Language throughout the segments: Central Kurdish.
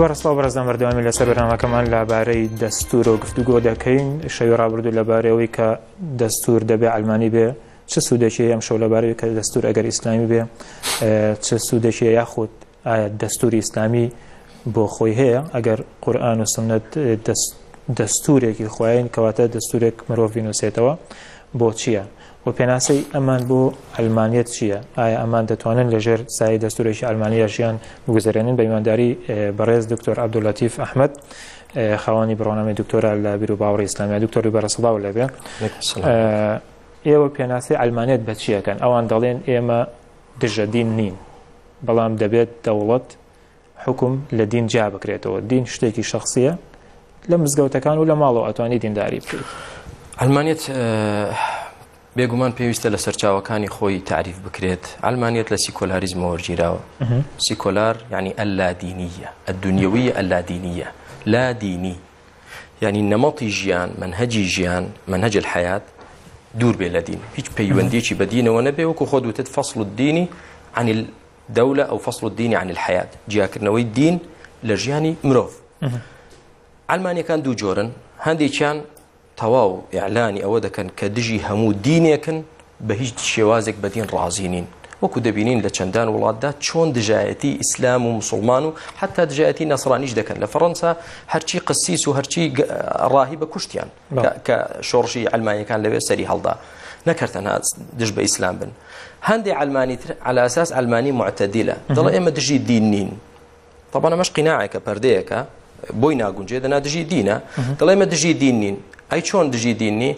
بەڕستاو بەرزان بەردەوامی لەسەر بەرنامەکەمان لابارەی دەستور و گفتوگۆ دەکەین شەوی ڕابردوو لەبارەوەی کە دەستور دەبێ ئەلمانی بێ چه سوودێکی ئەم شەو لەبارەوەی کە دەستور ئەگەر ئیسلامی بێ چه سوودێکی یاخود دەستوری ئیسلامی بۆ خۆی هەیە ئەگەر قورآان و سنت دەستورێکی خۆیان کەواتە دەستورێک مرۆڤ نووسێتەوە بۆ چییە؟ و پێناسی ئەمان بۆ ئەلمانیت چییە؟ ئایا ئەمان دەتوانن لەژێر سای دەستورێکی ئەلمانیا ژیان بگوزارێنن بە ئیمانداری بەڕێز دکتۆر عبدولەتیف ئەحمد خاوەنی بڕۆنامی دکتۆرا لە بیر و باوەڕی ئسلامی دکتۆری بەرەسەڵاو لەبێ ئێوە پێناسی ئەلمانێت بە چیەکەن ئەوان دەڵێن ئێمە دژەدین نین بەڵام دەبێت دەوڵەت حکم لە دین جا بکرێتەوە دین شتێکی شخصیە لە مزگەوتەکان و لە ماڵەوە ئەتوانی دینداری بکەیت. ئەلمانێت بێگومان پێویستە لە سەرچاوەکانی خۆی تعریف بکرێت ئەلمانیت لە سیکۆلاریزمەوە گیراوە سیکۆلار ینی ئەلادینیە ئەدونیەوەی ئەلادینیە لا دینی ینی نەمەڵی ژیان منهجی ژیان منهج الحیات دوور بێ لە دین هیچ پەیوەندیکی بە دینەوە نەبێ وەکو خۆ دوتت فصل الدینی عن الدولة أو فصل الدين عن الحياة جیاکردنەوەی دین لە ژیانی مرۆڤ ئەلمانیەکان دوو جۆرن هەندێکیان تەواو یعلانی ئەوە دەکەن کە دژی هەموو دینێکن بە هیچ شێوازێک بەدین ڕازینین وەکو دەبینین لە چەندان وڵاتدا چۆن دژایەتی ئیسلام و مسلمان و حتا دژایەتی نەسرانیش دەکەن لە فەڕەنسا هەرچی قسیس و هەرچی ڕاهی بە کوشتیان کە شۆڕشی ئەلمانیەکان لەوێ سەری هەڵدا نەکردەنها دژ بە ئیسلام بن هەندێک ئەلمانی تر علاساس ئەلمانی معتەدیلە دەڵ ئێمە دژی دین نین طبعا مەش قیناعەکە پردەیەەکە بۆی ناگونجێ دەنا دژی دینە دەڵێ ئمە دژی دین نین ئەی چۆن دژی دینی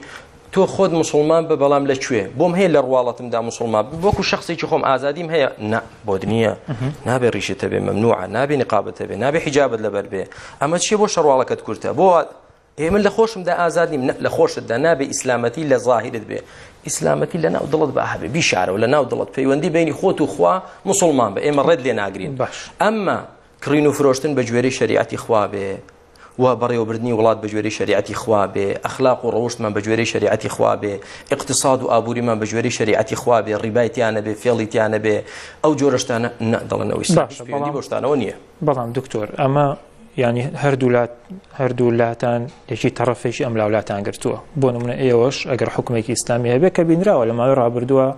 تۆ خۆت مسلمان بە بەڵام لەکوێ بۆم هەیە لە ڕواڵەتمدا مسلمان وەکو شخصێکی خۆم ئازادیم هەیە بۆ نییە نابێ ریشتە بێ ممنوع نابێ نقابەتە بێ نابێ حیجابت لەبەر بێ ئەمە چیە بۆ شەڕواڵەکەت کورتە بۆ ئێمە لە خۆشمدا ئازادیم لە خۆشتدا نابێ ئیسلامەتی لە زاهرت بێ ئیسلامەتی لە ناو دڵت بەهابێ بیشارەوە لە ناو دڵت پەیوەندی بینی خۆت و خوا مسلمان بە ئێمە ڕێت لێ ناگرین باش ئەمما کڕین و فرۆشتن بە گوێرەی شریعتی خوا بێ و بەڕێوەبردننی وڵات بەگوێری شریعتی خوا بێ ئەخلاق و ڕۆشتمان بەگوێری شریعتی خوا بێ اقتصاد و ئابوووریمان بەگوێری شریعتی خوا بێ ڕیبایتیانە بێ فێڵیتیانە بێ ئەو جۆرەشتانە دەڵێنەوەی بۆشتانەوە نییە بەڵام دکتۆر ئەمە ینی هەردوولات هەردوولاتان لەکی تەرەفێکی ئەم لاولاتان گرتووە بۆ نمونە ئێوەش ئەگەر حکومێکی ئیسلامی هەبێ کە بینراوە لە ماوەی ڕابردووە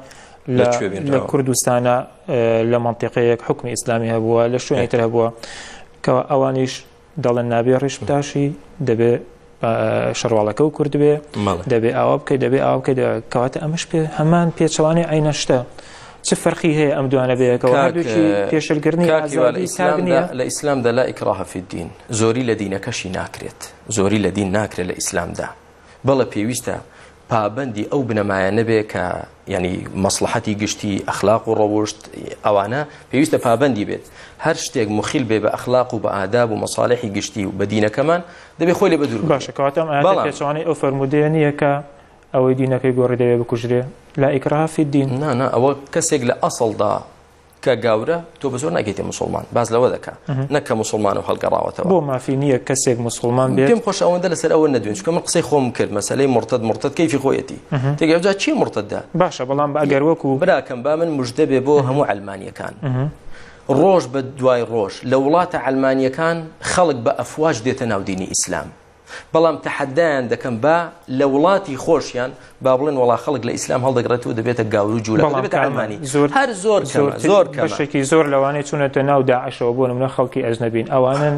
لە کوردستانە لە منطقەیەک حکمی ئیسلامی هەبووە لە شوێنی تر هەبووە کەەوە ئەوانیش دەڵێن نابێ ڕیش بداشی دەبێ شەرواڵەکە و کورد بێ دەبێ ئاوا بکەی دەبێ ئاو بکەی کەواتە ئەمەش پێ هەمان پێچەوانی ئاینەشتە. چه فەرقی هەیە ئەم دوانە بەیەکەوە پێشلگرنی لە ئیسلامدا لا ئیکراهفی دین زۆری لە دینەکەشی ناکرێت زۆری لە دین ناکرێت لە ئیسلامدا بەڵە پێویستە پابندی ئەو بنەمایانە بێ کە ینی مەسلحەتی گشتی ئەخلاق و ڕەوشت ئەوانە پێویستە پابندی بێت هەر شتێک مخیل بێ بە ئەخلاق و بە ئاداب و مەساالحی گشتی و بەدینەکەمان دەبێ خۆی لێ بەدور باشەکەاتم بەڵامێتوانانی ئەو فرەرمودەیە نییە کە ئەوەی دینەکەی گۆڕی دەوێ بکوژرێ لا ئیکراافی دین نانە ئەوە کەسێک لە ئەسڵدا کە گەورە تۆ بە زۆر ناگەیتێ مسلمان باز لەوە دەکە نەکە مسلمان و هەڵگەڕاوەتەوە بۆ مافی نییە کەسێک مسلمان بێم خۆش ئەوەندە لەسەر ئەوە نەدوێن چکە من قسەی خۆم کرد مەسلەی مرتد مرتد کەیفی خۆیەتی تێگەجا چی مرتددا باشە بەڵام ئەگەر وەکو براکەم با من مژدە بێ بۆ هەموو ئەلمانیەکان ڕۆژ بە دوای ڕۆژ لە وڵاتە ئەلمانیەکان خەڵک بە ئەفواش دێتە ناودینی ئیسلام بەڵام تەحەدایان دەکەم بە لە وڵاتی خۆشیان با بڵێن وڵا خەڵک لە ئیسلام هەڵدەگرێتەوە دەبێتە گاور و جوولەمانی زۆر هەر زۆر زۆر بەشێکی زۆر لەوانەیە چوونەتە ناو داعشەوە بۆ منە خەڵکی ئەزنەبین ئەوانن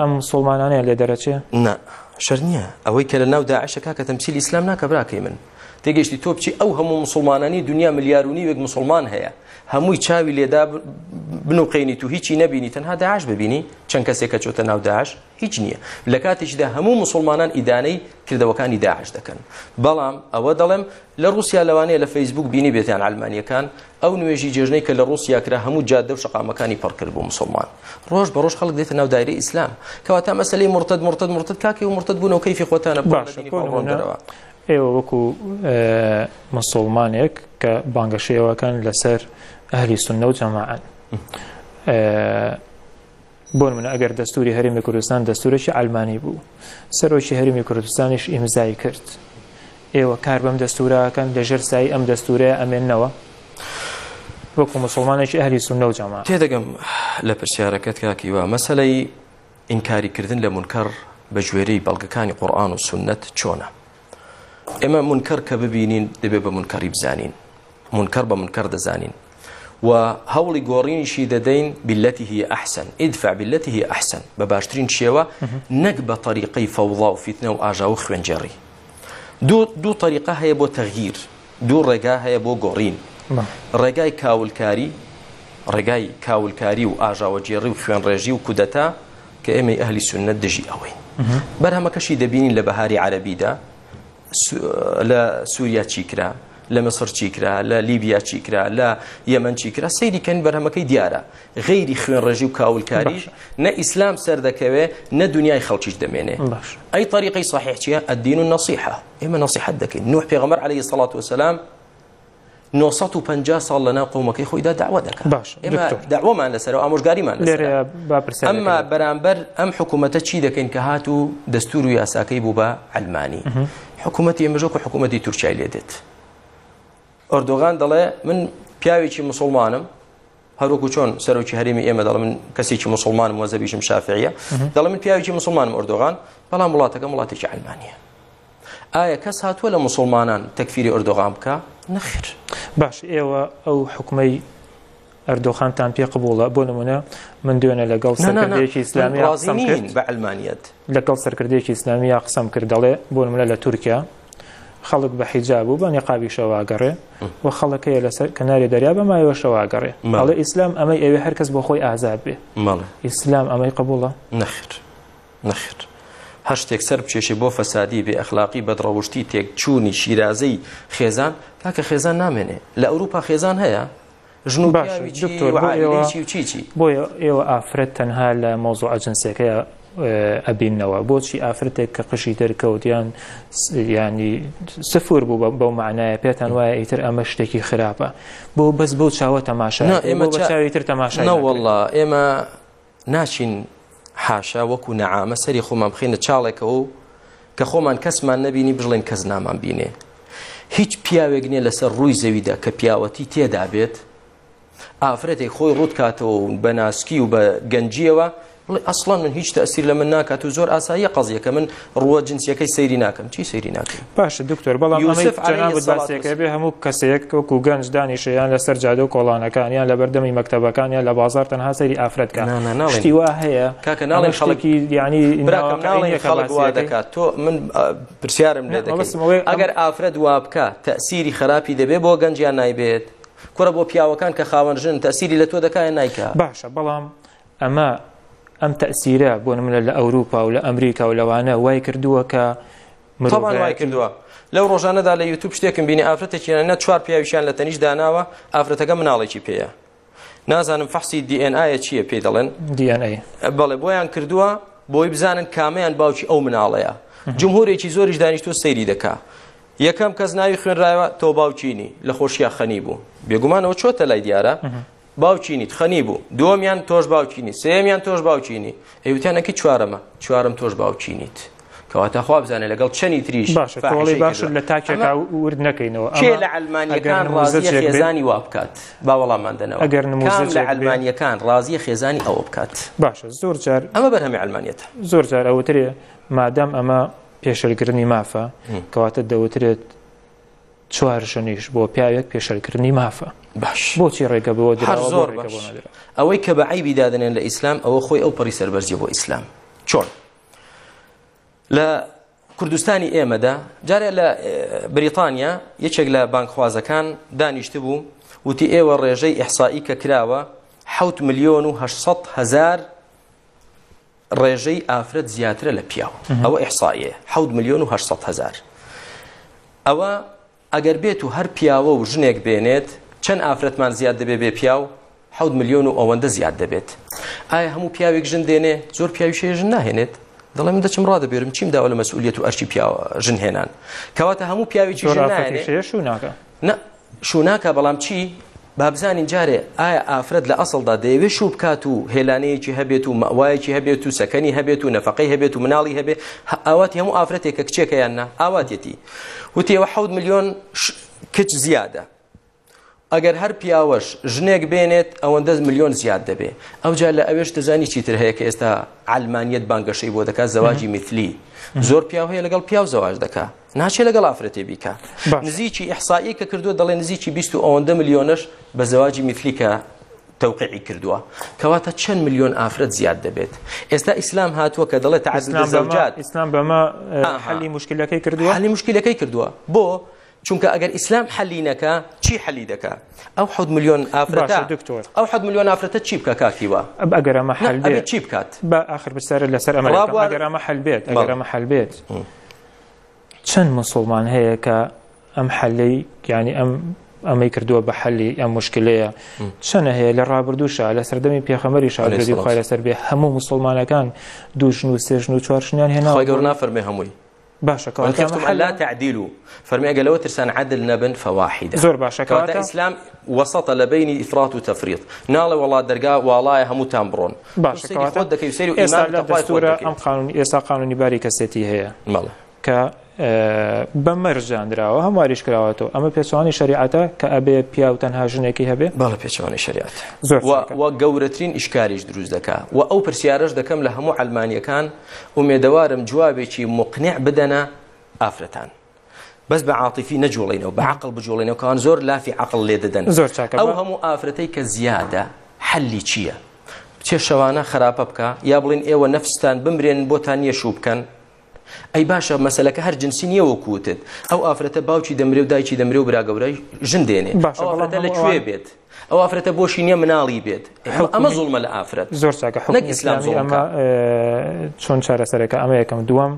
ئەم سڵمانانەیە لێ دەرەچێ نا شەر نییە ئەوەی کە لە ناو داعشەکە کە تەمسیل ئیسلام ناکە براکەی من تێگەشتی تۆ بچی ئەو هەموو مسلمانانی دنیا ملیارونی وێک مسلمان هەیە هەمووی چاوی لێدا بنوقینی تو هیچی نبینی تەنها داعش ببینی چەند کەسێکە چۆتە ناو داعش هیچ نییە لە کاتێکدا هەموو مسلمانان ئیدانەی کردەوەکانی داعش دەکەن بەڵام ئەوە دەڵێم لە رووسیا لەوانەیە لە فەیسبوک بینی بێتیان ئالمانیەکان ئەو نوێژی جێژنەی کە لە رووسیا کرا هەموو جادە و شقامەکانی پڕکرد بۆ مسلمان ڕۆژ بە ڕۆژ خەڵک دێتە ناو دایری ئیسلام کەواتە مەسلەی مرتد مرتد مرتد کاکی و مرتد بوونەوە کەیفی خۆتانە باشەوە ئێوە وەکو مسلمانێک کە بانگەشەیەوەکەن لەسەر ئەهلی سنە و جەماعن بۆن منە ئەگەر دەستوری هەرمی کوردستان دەستورەشی ئالمانی بوو سەرۆکی هەرمی کوردستانیش ئیمزای کرد ئێوە کار بەم دەستوراکەن لەژەر سای ئەم دەستورەیە ئەمێننەوە وەکو مسلمانێکی ئەهلی سنە و جەما تێدەگەم لە پرسیارەکەت کاکیوە مەسلەی ئینکاریکردن لە منکەڕ بە ژێری بەڵگەکانی قورآان و سنت چۆنە ئێمە منکەر کە ببینین دەبێت بە منکەری بزانین منکەر بە منکەر دەزانین و هەوڵی گۆڕینیشی دەدەین بلەتی هی ئەحسن ئیدفع بلەتی هی ئەحسن بە باشترین شێوە نەک بە طریقی فەوڵا و فیتنە و ئاژا و خوێنجێڕی دوو طریقە هەیە بۆ تەغیر دوو ڕێگا هەیە بۆ گۆڕین ڕێگای کاولکاری ڕێگای کاولکاری و ئاژاوە جێڕی و خوێنڕێژی و کودەتا کە ئێمە ئەهلی سنت دژی ئەوەی بەرهەمەکەشی دەبینین لە بەهاری عەربیدا لە سووریا چیکرا لە مەسر چیکرا لە لیبیا چیکرا لە یەمەەن چیکرا سەیریکەن بەرهەمەکەی دیارە غیری خوێن ڕێژی و کاولکاریش نە ئیسلام سەردەکەوێ نە دنیای خەڵکیش دەمێنێ ئەی طریقی صحیح چیە ئەدین و نسیحە ئێمە نسیحت دەکەین نوح پێغەمەر عليه سڵات وسلام 950 ساڵ لەنا قومەکەی خۆیدا داوا دەکە باش ئێمە داوامان لەسەر و ئامۆژگاریمان ئەمما بەرامبەر ئەم حکوومەتە چی دەکەین کە هات و دەستور و یاساکەی بوو بە ئەلمانی حکوومەتتی ئێمەژۆکە حکوومەتتی تورکای لێ دێت ئەردۆغان دەڵێ من پیاوێکی مسلمانم هەروکو چۆن سەرۆکی هەرمی ئێمە دەڵ من کەسێکی مسلمان وەزەبیشم شافعە دەڵ من پیاوێکی مسلمان ئۆردۆغان بەڵام وڵاتەکەم وڵاتێکی ئەلمانە ئایا کەس هاتووە لە مسلمانان تەکفیری ئۆردۆغان بکە نەخیر باش ئێوە ئەو حکومەی ئەردۆخانتان پێ قبوڵە بۆ نمونە من دوێنە لەگەڵ سەرکردێکی ئسلامی بە ئەلمانیت لەگەڵ سەرکردێکی ئسلامی یا قسەم کردڵێ بۆ نمونە لە تورکیا خەڵک بە حیجاب و بە نێقابی شەواگەڕێ و خەڵەکەی لە کەناری دەریا بە مایەوە شەواگەڕێ ماڵە ئیسلام ئەمەی ئەوێ هەرکەس بۆ خۆی ئازاد بێ ئیسلام ئەمەی قبوڵە نەخر نەخر. هەر شتێک سەر بچێشی بۆ فەسادی بێ ئەخلاقی بەدڕەوشتی تێک چوونی شیرازەی خێزان تاکە خێزان نامێنێ لە ئەوروپا خێزان هەیە ژن بۆ ئێوە ئافرەت تەنها لە مۆزۆ ئاجنسەکەی ئەبینەوە بۆچی ئافرەتێک کە قشی دەرکەوتیان ینی سفور بوو بەو معنایە پێتان وایە ئیتر ئەمە شتێکی خراپە بۆ بەس بەو چاوە تەماشا ئێمە چاویتر تەماشاوەله ئێمە ناچین حاشا وەکو نەعامە سەری خۆمان بخینە چاڵێکەوە و کە خۆمان کەسمان نەبینی بڵێن کەس نامان بینێ هیچ پیاوێک نییە لەسەر ڕووی زەویدا کە پیاوەتی تێدا بێت ئافرەتی خۆی ڕوت کاتەوە بە ناسکی و بە گەنجیەوە ئەسڵان من هیچ تەسیر لە من ناکات و زۆر ئاساییە قەزیەکە من ڕووە جنسیەکەی سەیری ناکەم چی سەیری ناکەم باشە دکتۆر بەڵامەکە بێ هەموو کەسەیەکوەکو گەنج دانیشیان لەسەر جادە و کۆڵانەکانیان لە بەردەمی مەکتتەبەکانیان لە بازار تەنها سەری ئافرەتکانشتی وا هەیە کاکە ناڵێن خەڵکی دیانی خەڵکوا دەکات تۆ من پرسیارم لێ ئەگەر ئافرەت وا بکە تەسیری خراپی دەبێ بۆ گەنجیان نایبێت کوڕە بۆ پیاوەکان کە خاوەنژن تەسیری لە تۆ دەکایە نایکە باشە بەڵام ئەمە ئەم تەسیرە بۆ نمونە لە ئەوروپا و لە ئەمریکا و لەوانە وای کردووە کە مرۆڤان وای کردووە لەو ڕۆژانەدا لە یوتوب شتێکم بینی ئافرەتێکیانە چوار پیاویشیان لە تەنیش داناوە ئافرەتەکە مناڵێکی پێەیە نازانم فەحسی دیNA چییە پێی دەڵێن دیNA بەڵێ بۆیان کردووە بۆی بزانن کامیان باوکی ئەو مناڵەیە جمهورێکی زۆریش دانیشتۆ سەیری دەکا یەکەم کەس ناوی خوێنراوە تۆ باوچینی لە خۆشییا خەنی بوو بێگومانەوە چۆتە لای دیارە باوچینیت خەنی بوو دووەمیان تۆش باوچینی سێمیان تۆش باوچینی هەیوتیانەکە چوارەمە چوارم تۆش باوچینیت کەواتە خوا بزانێت لەگەڵ چەنی تریش باشڵی باش لە تاکێکا ورد نەکەینەوە کێ لە ئەلمانیەکان ڕازیە خێزانی وا بکات باوەڵاماندنەوە ئەگەر نموز لە ئەلمانیەکان ڕازیە خێزانی ئەوە بکات باشە زۆر جار ئەمە بەرهەمی ئەلمانیەت زۆر جار ئەوترێ مادەم ئەمە پێشەرگرنی مافە کەواتە دەوترێت چوار شەنیش بۆ پیاوێک پێشەرکردنی مافە باش بۆچی ڕێگە بەوە زۆر ئەوەی کە بە عیبی دادنێن لە ئیسلام ئەوە خۆی ئەو پەری سەربەرزی بۆ ئیسلام چۆن لە کوردستانی ئێمەدا جارێ لە بریتانیا یەکێک لە بانکخوازەکان دانیشت بوو وتی ئێوە ڕێژەی ئەحسایی کە کراوە 6 میلیۆن و هزار ڕێژەی ئافرەت زیاترە لە پیاوە ئەوە ئیحساایە 6 میلیۆن و 800 هزار ئەوە ئەگەر بێت و هەر پیاوە و ژنێک بێنێت چەند ئافرەتمان زیاد دەبێ بێ پیاو ح میلیۆن و ئەوەندە زیاد دەبێت ئایا هەموو پیاوێک ژن دێنێ زۆر پیاویشێ ژن ناهێنێت دڵێ من دەچم ڕا دەبێرم چیم داوە لە مەسئولیت و ئەرچی پیاوە ژن هێنان کەواتە هەموو پیاوێکی ژن ناکە شو ناکە بەڵام چی بابزانین جارێ ئایا ئافرەت لە ئەسڵدا دەیەوێت شو بکات و هێلانەیەکی هەبێت و مەوایەکی هەبێت و سەکەنی هەبێت و نەفقەی هەبێت و مناڵی هەبێت ئاوات هەموو ئافرەتێکە کچێکە یان نا ئاواتەتی وتیەوە حەوت میلیۆن کچ زیادە ئەگەر هەر پیاوەش ژنێک بێنێت ئەوەندە میلیۆن زیاد دەبێ ئەوجا لە ئەوێش دەزانی چیتر هەیە کە ئێستا علمانیت بانگەشەی بۆ دەکات زەواجی میتلی زۆر پیاو هەیە لەگەڵ پیاو زەواج دەکات ناچێت لەگەڵ ئافرەتێ بیکە نزیکی ئەحسایی کە کردووە دەڵێ نزیکی 20 ئەوەندە میلیۆنش بە زەواجی میفلیکە تەوقعی کردووە کەواتە چەند میلیۆن ئافرەت زیاد دەبێت ئێستا ئیسلام هاتووە کە دەڵێت تعزلات ئیسلام بەمە حلی مشکلەکەی کردووە حلی مشکلەکەی کردووە بۆ چونکە ئەگەر ئیسلام حەلینەکە چی حەلی دەکە ئەو ح میلیۆن ئافرەتە دکتۆر ئەو ح میلیۆن ئافرەتە چی بکە کاکیوە ئەگەرەمە حەل چی بکات بە آخر بسەر لەسەر ئەمە ئەگەرەمە حەلبێت ئەگەرەمە حەلبێت. چەند مسلمان هەیە کە ئەم حەلەی گیانی ئەم ئەمەی کردووە بە حەلی ئەم مشکلەیە چەنە هەیە لە ڕابردووشە لە سەردەمی پێخەمەری شاگردی خخوای لەسەر بێ هەموو مسلمانەکان دوژن و سێژن و چوارشنیان هێنا گەور نافەرمێ هەمووی باشە لا تعدیل و فەرمیگە لەوە ترسان عدل نەبن فەواحیدا زۆر باشەکەواتە ئیسلام وەسەتە لە بینی ئیفرات و تەفریت ناڵە وڵات دەرگا وڵایە هەمووتان بڕۆن باشەکەات دەکەی سری ئێستا ئەم قانونی ئێستا قانونی باری کەسێتی هەیە مەڵە کە بە مەرجاندراوە هەمواریش کراوەەوە ئەمە پێچوانی شریعەتە کە ئەبێ پیا و تەنها ژنێکی هەبێ باڵە پێچوانی شریعت وە گەورەترین ئیشکاریش دروست دکا و ئەو پرسیارش دەکەم لە هەموو ئەلمانیەکان ومێدەوارم جوابێکی مقنیع بدەنە ئافرەتان. بەس بە عاطفی نەجوڵێنەوە بە عقل بجوڵێنەوەکان زۆر لافی عقل لێ دەدەن زۆر ئەو هەموو ئافرەتەی کە زیادە حەلی چییە؟ چێشەوانە خراپە بکە یا بڵین ئێوە نەفستان بمرێن بۆتان یەشوو بکەن ئەی باشە مەسلەکە هەر جنسی نییە وەکوتت ئەو ئافرەتە باوکی دەمرێ و دایکی دەمرێ و براگەورەی ژن دێنێ باشەڵەتە لەکوێ بێت ئەو ئافرەتە بۆشی نییە مناڵی بێت ئەمە زوڵمە لە ئافرەت زۆر چاکە حنەک ئیسلام ئەمە چۆن چارەسەرەکە ئەمە یەکەم دووەم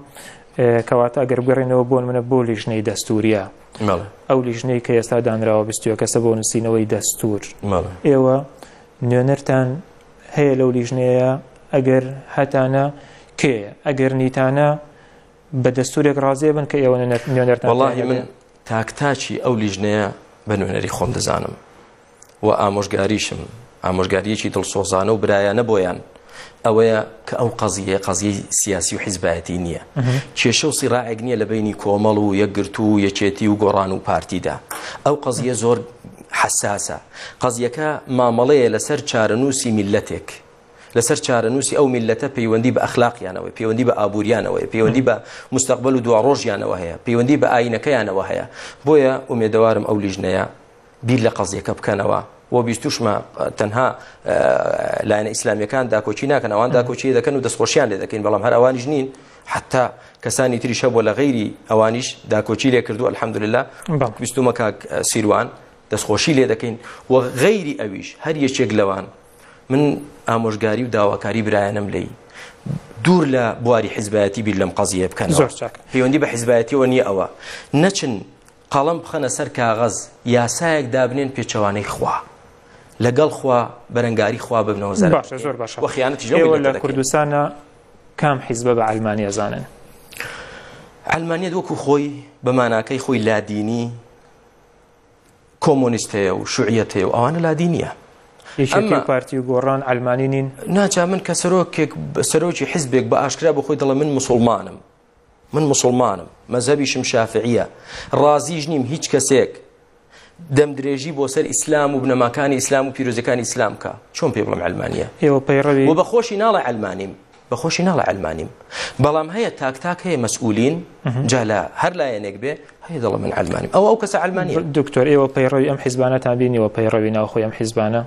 کەواتە ئەگەر بگەڕێنەوە بۆن منە بۆ لیژنەی دەستوریە ئەو لیژنەی کە ئێستا دانراوە بستوە کەسە بۆ نووسینەوەی دەستور ئێوە نوێنەرتان هەیە لەو لیژنەیە ئەگەر هەتانە کێ ئەگەر نیتانە بە دەستورێک ڕازێ بن کە ئێوە نوێنەر وڵی من تاکتاچی ئەو لیژنەیە بە نوێنەری خۆم دەزانم و ئامۆژگاریشم ئامۆژگاریەکی دڵسۆزانە و برایانە بۆیان ئەوەیە کە ئەو قەزیە قەزیی سیاسی و حیزبایەتی نییە کێشە و سیڕائێک نییە لە بینی کۆمەڵ و یەکگرت و یەکێتی و گۆڕان و پارتیدا ئەو قەزیە زۆر حساسە قەزیەکە مامەڵەیە لەسەر چارەنووسی میلەتێک لەسەر چارەنووسی ئەو میلەتە پەیوەندی بە ئەخلاقیانەوە پەیوەندی بە ئابوووریانەوە پەیوەندی بە مستقبل و دواڕۆژیانەوە هەیە پەیوەندی بە ئاینەکەیانەوە هەیە بۆیە ئومێدەوارم ئەو لیژنەیە بیر لە قەزیەکە بکەنەوە و بیستوشمە تەنها لاەنە ئیسلامیەکان داکۆچی ناکەن ئەوان داکۆچی دەکەن و دەستخۆشیان لێ دەکەین بەڵام هەر ئەوانیش نین حتا کەسانی تریشە بۆ لە غیری ئەوانیش داکۆچی لێ کردو الحەمدلله بیستمە کاک سیروان دەستخۆشی لێ دەکەین و غەیری ئەویش هەر یەکێک لەوان من ئامۆژگاری و داواکاری برایەنم لی دوور لە بواری حیزبایەتی بیر لەم قەزیە بکەن زۆر پەیوەندی بە حیزبایەتیەوە نییە ئەوە نەچن قەڵم بخەنە سەر کاغەز یاسایەک دابنێن پێچەوانەی خوا لەگەڵ خوا بەرەنگاری خوا ببنەوە زەر زۆر باش وەخیانەتی لە کوردستانە کام حیزبە بە ئەلمانی زانن ئەلمانیت وەکو خۆی بەماناکەی خۆی لادینی کۆمۆنیستەیە و شوعەتەیە و ئەوانە لادینیە پارتی و گۆڕان ئەلمانی نین ناچا من کە سەرۆکێک سەرۆکی حزبێک بە ئاشکرا بە خۆی دەڵە من مسلمانم من مسلمانم مەزەبیشم شافعیە ڕازیش نیم هیچ کەسێک دەم درێژی بۆ سەر ئیسلام و بنەماکانی ئیسلام و پیرۆزەکانی ئیسلامکە چۆن پێ بڵم ئەلمانە ئێوە پەیڕەوی و بەخۆشی ناڵە ئەلمانیم بەخۆشی ناڵە ئەلمانیم بەڵام هەیە تاکتاک هەیە مەسئولین جالا هەر لایەنێک بێ هەیە دەڵە من ئەلمانیم ئەو ئەو کەسە ئەلمانی دکتۆر ئێوە پەیڕەوی ئەم حیزبانە تا بینیەوە پەیڕەوی ناوخۆی ئەم حیزبانە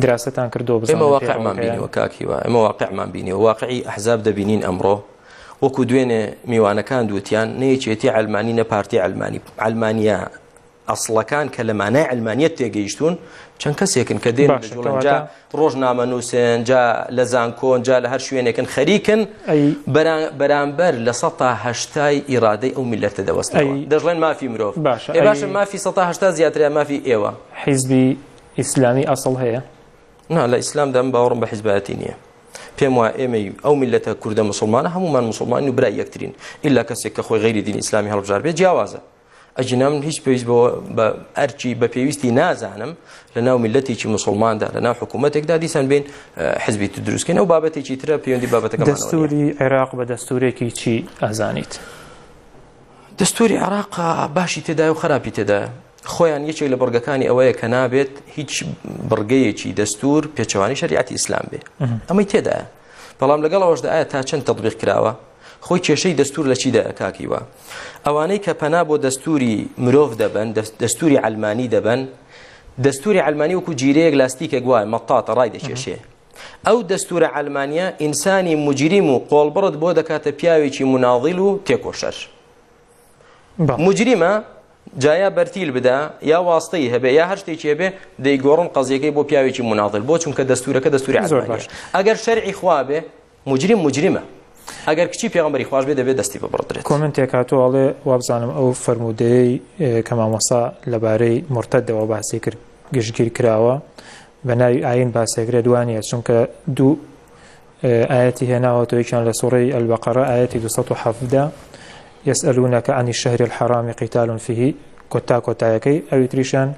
دراستان کردو ئمە واقعمان بینیەوە کاکیوە ئەمە واقعمان بینیەوە واقعی ئەحزاب دەبینین ئەمڕۆ وەکو دوێنێ میوانەکان دووتیان نەیەچێتی ئەلمانی نە پارتی ئەلمانی ئەلمانیا ئەسڵەکان کە لە مانای ئەلمانیت تێگەیشتون چەند کەسێکن کە دێن باشجا ڕۆژنامە نووسێن جا لە زانکۆن جا لە هەر شوێنێکن خەریکن بەرامبەر لە سەهشتای ئیرادەی ئەو میلەتە دەوەستەوە دەژڵێن مافی مرۆڤ باشە باشە مافی سەهشتا زیاتریا مافی ئێوە حیزبی ئیسلامی ئەسڵ هەیە نا لە ئیسلامدا ئەم باوەڕم بە حیزبەتی نییە پێم وایە ئێمە ئەو میلەتە کووردە مسلمانە هەمومان مسلمان و برای یەکترین ئللا کەسێک کە خۆی غیری دین ئیسلامی هەڵبژار بێ جیاوازە ئەجینام هیچ پێویست بەوە بە ئەرچی بە پێویستی نازانم لە ناو میلەتێکی مسلماندا لە ناو حکوومەتێکدا دیسان بین حزبی تو دروستکەن و بابەتێکی ترە پەیوەندی بابەتەکە دەستوری عێراق بە دەستورێکی چی ئازانیت دەستوری عراق باشی تێدا و خراپی تێدایە خۆیان یەکێک لە بڕگەکانی ئەوەیە کە نابێت هیچ بڕگەیەکی دەستور پێچوانی شریعتی ئیسلام بێ ئەمەی تێدایە بەڵام لەگەڵ ئەوەشدا ئایا تا چەند تەطبیق کراوە خۆی کێشەی دەستور لە چیدا ئەکاکیوە ئەوانەی کە پەنا بۆ دەستوری مرۆڤ دەبن دەستوری ئەلمانی دەبن دەستوری ئەلمانی وەکو جیرەیەک لاستیکە گوای مەقاتە ڕای دەکێشێ ئەو دەستورە ئەلمانیا ئینسانی مجریم و قۆڵبڕت بۆ دەکاتە پیاوێکی مناڵیل و تێکۆشەر مجریمە جایا بەرتیل بدا یا واستەی هەبێ یا هەر شتێکی هەبێ دەیگۆڕن قەزیەکەی بۆ پیاوێکی مناڵ بۆ چونکە دەستورەکە دەستوری زۆر باش ئەگەر شەرعی خوابێ مجریم مجرمە ئەگەر کچی پێغمبەری خوش بێ دەبێت دەستی بڕدرێت کمنتێک هاتوواڵێ وابزانم ئەو فرەرمودەی کە مامۆسا لەبارەی مرتەدەوە باسی کرد گشتگیر کراوە بە ناوی ئاین باسێکرێ دوانە چونکە دوو ئاەتی هێناوە تۆیان لە سوڕی ئەلبقەرە ئاەتی 1970 يسألونك عن الشهر الحرام قتال فيه كتا كتايكي أو تريشان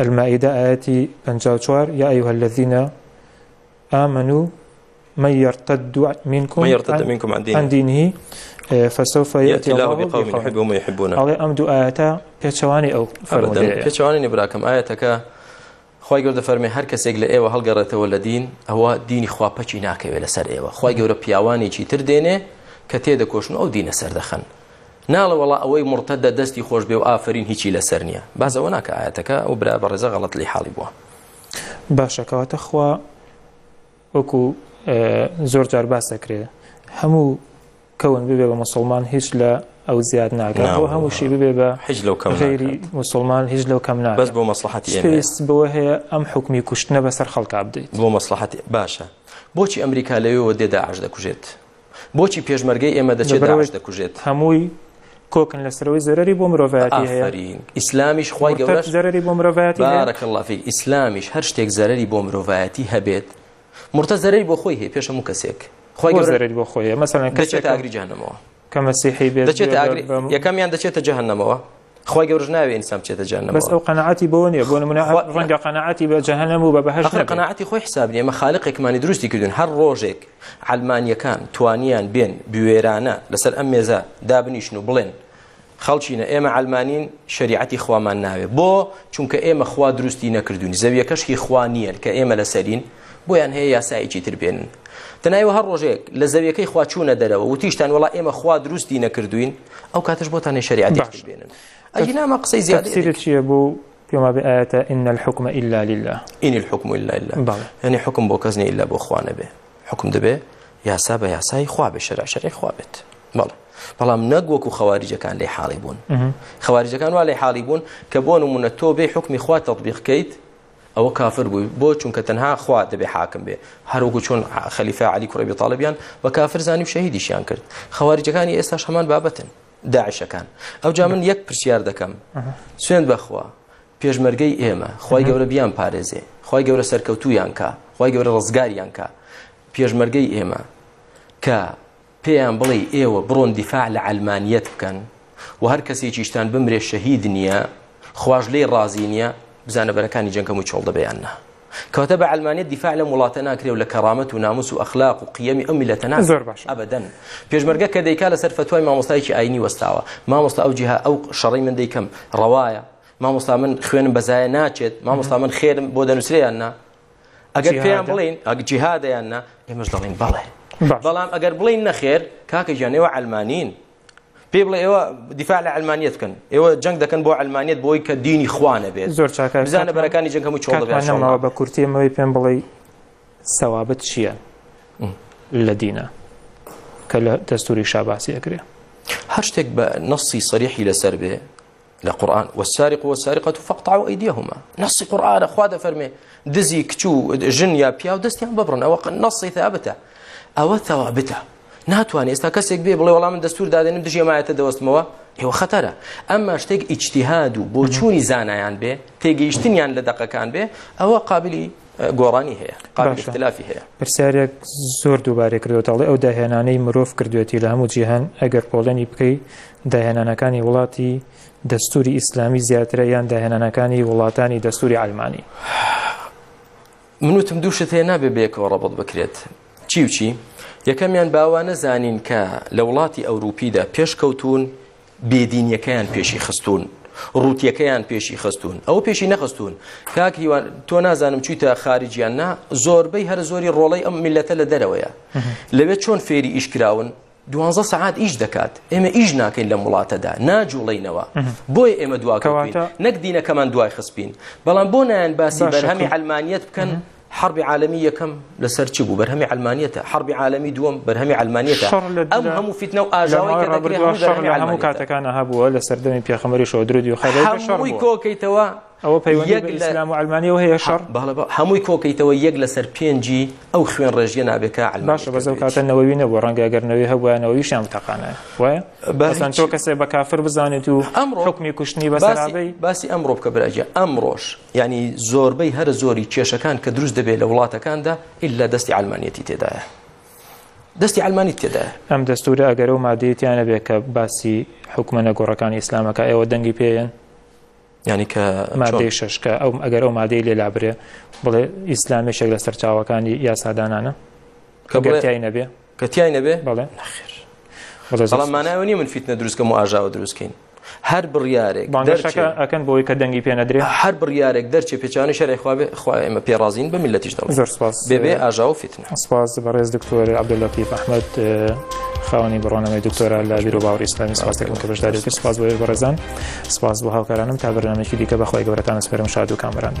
المائدة آياتي بنجاوشوار يا أيها الذين آمنوا من يرتد منكم من يرتد عن منكم عن دينه, عن دينه فسوف يأتي الله بقوم يحبهم ويحبونه الله أمدو آياتا بيتشواني أو فرمودية بيتشواني براكم آياتك خی گەوردە فەرمی هەر کەسێک لە ئێوە هەڵگەڕێتەوە لە دین ئەوە دینی خواپەچی ناکەوێت لەسەر ئێوە خی گەورە پیاوانێکی تر دێنێ کە تێدەکۆشن ئەو دینە سەردەخەن ناڵە وڵا ئەوەی مرتدە دەستی خۆش بێ و ئافرین هیچی لەسەر نییە بازەوە ناکە ئاەتەکە ئەو برا بە ڕێزە غەڵت لی حاڵی بووە باشەکەواتە خوا وەکو زۆر جار باس دەکرێت هەموو کەون ببێ بە مسلمان هیچ لە ئەو زیاد ناگات بۆ هەمووشی ببێ بە هیچ لەو غێری مسلمان هیچ لەو کەم نابەس بۆ مەسلحەتی پێویست بەوە هەیە ئەم حکمی کوشتنە بەسەر خەڵکا بدەیت بۆ مەسلحەتی باشە بۆچی ئەمریکا لەوێەوە دێدا عش دەکوژێت بۆچی پێشمەرگەی ئێمە دەچێت دەکوژێت هەمووی کۆکن لەسەرەوەی زەرری بۆ مرۆڤەتی هەیە ئیسلامیش خی گەورەش زەرری بۆ مرۆڤەتی ڕەکەڵافی ئیسلامیش هەر شتێک زەرری بۆ مرۆڤەتی هەبێت مرتە زەرری بۆ خۆی هەیە پێشەمو کەسێک خۆی زەرری بۆ خۆیە مەسەن کەچێت ئاگریجانەوە کە مەسیحی بێت دەچێت یەکەمیان دەچێتە جەهنەمەوە خی گەورژ ناوێ ئینسان بچێتە جان بەس ئەو قەنعاتی بۆ نیە بۆ نمونە ڕەنگە قەنعاتی بە جەهنم و بە بەهش قەنعاتی خۆی حساب نیە مەخالقێکمانی دروستی کردون هەر ڕۆژێک علمانیەکان توانیان بێن بوێرانە لەسەر ئەم مێزە دابنیشن و بڵێن خەڵچینە ئێمە ئەلمانین شریعەتی خوامان ناوێ بۆ چونکە ئێمە خوا دروستی نەکردوونی زەویەکەشکی خوا نیەن کە ئێمە لەسەرین بۆیان هەیە یاسایکی تر بێنن تەنایەوە هەر ڕۆژێک لە زەویەکەی خواچوونە دەرەوە وتیشتان وڵا ئێمە خوا دروستی نەکردوین ئەو کاتش بۆتانێ شریعتی بێنن ئەجینامە قسەی زیاتر چیە بوو پێما بێتە إن الحكم إلا لله إن الحكم إلا لله يعني حكم بۆ کەس إلا بۆ خوانە بێ حکم دەبێ یاسا بە یاسای خوا بێ شەرع شەرعی خوا بێت بەڵێ بەڵام نەگوەکو خەواریجەکان لێ حاڵی بوون خەواریجەکان وا لێ حاڵی بوون کە بۆ نمونە تۆ بێ حکمی خوا تەطبیقکەیت ئەوە کافر بووی بۆ چونکە تەنها خوا دەبێ حاکم بێ هەروەکو چۆن خەلیفە علی کوڕبی تاالبیان بە کافر زانی و شەهیدیشیان کرد خەواریجەکانی ئێستا هەمان بابەتن داعشەکان ئەو جا من یەک پرسیار دەکەم سوێن بەخوا پێشمەرگەی ئێمە خی گەورە بیان پارێزێ خی گەورە سەرکەوتویان کا خی گەورە ڕزگاریان کا پێشمەرگەی ئێمە کە پێیان بڵێ ئێوە بڕۆن دیفاع لە ئەلمانیت بکەن و هەر کەسێکیشتان بمرێ شەهید نییە خوۆش لێ ڕازی نییە بزانەبەرەکانی جەنگەم و چۆڵ دەبیاننا کەواتە بە ئەلمانیت دیفاع لە وڵاتە ناکرێ و لە کەرامەت و ناموس و ئەخلاق و قیەمی ئەم میلەتەنا زۆر باش ئەبدەن پێشمەرگە کە دەیکا لەسەر فتوای مامۆستایکی ئاینی وەستاوە مامۆستا ئەو جیها ئەو شەڕی من دەیکەم ڕەوایە مامۆستا من خوێنم بەزایە ناچێت مامۆستا من خێرم بۆ دەنووسریاننا ئەگەر پێیان بڵین ئەگ جیهادەیاننا ئێمەش دەڵین بەڵێ بەڵام ئەگەر بڵین نەخێر کاکە ژیانەوە ئەلمانین پێ بڵێ ئێوە دیفاع لە ئەلمانیت بکەن ئێوە جەنگ دەکەن بۆ ئەلمانیت بۆی کە دینی خوانە بێت زۆر چاکە بزانە بەرەکانی جەنگ هەموو چۆڵەوە بە کورتیمەوەی پێم بڵێ سەوابەت چییە لە دینە کە لە دەستوری شاباسی ئەکرێ هەر شتێک بە نەسی سەریحی لەسەر بێ لە قورآن والسارق والسارقة فاقطعوا أيديهما نص قرآن أخوات فرمي دزي كتو جن يا بياو دستيان ببرن أو نص ثابتة أو ثوابته ناتوانێت ئێستا کەسێک بێ بڵێ وەڵام من دەستور دادێنم دژێمایەتە دەوەستمەوە ئێوە خەتەرە ئەمما شتێک ئیجتیهاد و بۆ چووری زانایان بێ تێگەیشتنیان لە دەقەکان بێ ئەوە قابلی گۆڕانی هەیە قابلتلافی هەیە پرسیارێک زۆر دووبارێک کردوتەڵێ ئەو داهێنانەی مرۆڤ کردوێتی لە هەموو جیهان ئەگەر پۆڵێنی بکەی داهێنانەکانی وڵاتی دەستوری ئیسلامی زیاترە یان داهێنانەکانی وڵاتانی دەستوری ئالمانی منوتم دووشت هەیە نابێ بەیەکەوە ڕەبەت بکرێت چی و چی؟ یەکەمیان باوانە زانین کە لە وڵاتی ئەوروپیدا پێشکەوتون بێدینیەکەیان پێشی خستون ڕوتیەکەیان پێشی خستون ئەو پێشی نەخستون کاک هیوان تۆ نازانم چیتە خارجیان نا زۆربەی هەر زۆری ڕۆڵی ئەم میلەتە لە دەرەوەیە لەوێت چۆن فێری ئیشکراون دوانزە سعات ئیش دەکات ئێمە ئیش ناکەین لە وڵاتەدا ناجوڵینەوە بۆی ئێمە دواکەواتە نەک دینەکەمان دوای خسبین بەڵام بۆ نایەن باسی بەرهەمی ئەلمانیت بکەن حربی عالمی یەکەم لەسەر چی بوو بەرهەمی ئەلمانیەتە حربی عالمی دووەم بەرهەمی ئەلمانیەتە ئەم هەموو فیتنە و ئاژاوی هەموو کاتەکانە هەبووە لە سەردەمی پێخەمەری شۆ درودی و خەڵی کۆکەیتەوە ئەوە پەیوەندیسلام و ئەلمانیەوە هەیە شەڕ هەمووی کۆکەیتەوە یەک لەسەر پێنجی ئەو خوێن ڕێژیە نابێکە باشە بەزە کاتە نەوەوی نەبوو ڕەنگەگەرنەوەی هەبووانەوەی شان تەقانە وایە بەسان تۆ کەسێ بە کافر بزانێت و ئەمڕۆ حکمی کوشتنی بەسەرابەی باسی ئەمڕۆ بکە براجە ئەمڕۆژ ینی زۆربەی هەر زۆری کێشەکان کە دروست دەبێت لە وڵاتەکاندا ئللا دەستی ئالمانەتی تێدایە. دەستی ئەلمانی تێدا ئەم دەستورە ئەگەرە و مادەیتیانە بێت کە باسی حکومە نەگۆڕەکانی ئیسلامەکە ئێوە دەنگی پێیان ینی کە مادەی ششکە ئەو ئەگەر ئەو مادەی لێلابرێ بڵێ ئیسلامێکێک لە سەرچاوەکانی یاسادانانە کەگەتیای نەبێ کەتیای نەبێ بەڵێ نخیر بەڵێ زڵمانایوە نی من فیتنە دروستکەم و ئاژاوە دروستکەین هەر بڕیارێک ئەکەن بۆی کە دەنگی پێەدرێت هەر بڕیارێک دەرچی پێچانی شەرێخوا ئێمە پێڕازین بە میلەتیش بێبێ ئاژا و فیتن سپاس بەڕێز دکتۆر عبدلەتی ئەحمد خاوەنی بڕۆنەوەی دکتۆرە لە بیر و باوەڕ ئسلامی سپاسەکەم کە بەشداری سپاس بۆ بەڕێزان سپاس بۆ هاوکارانم تا بەرنامێکی دیکە بەخوای گەورەکان سپێرم شاد و کامران.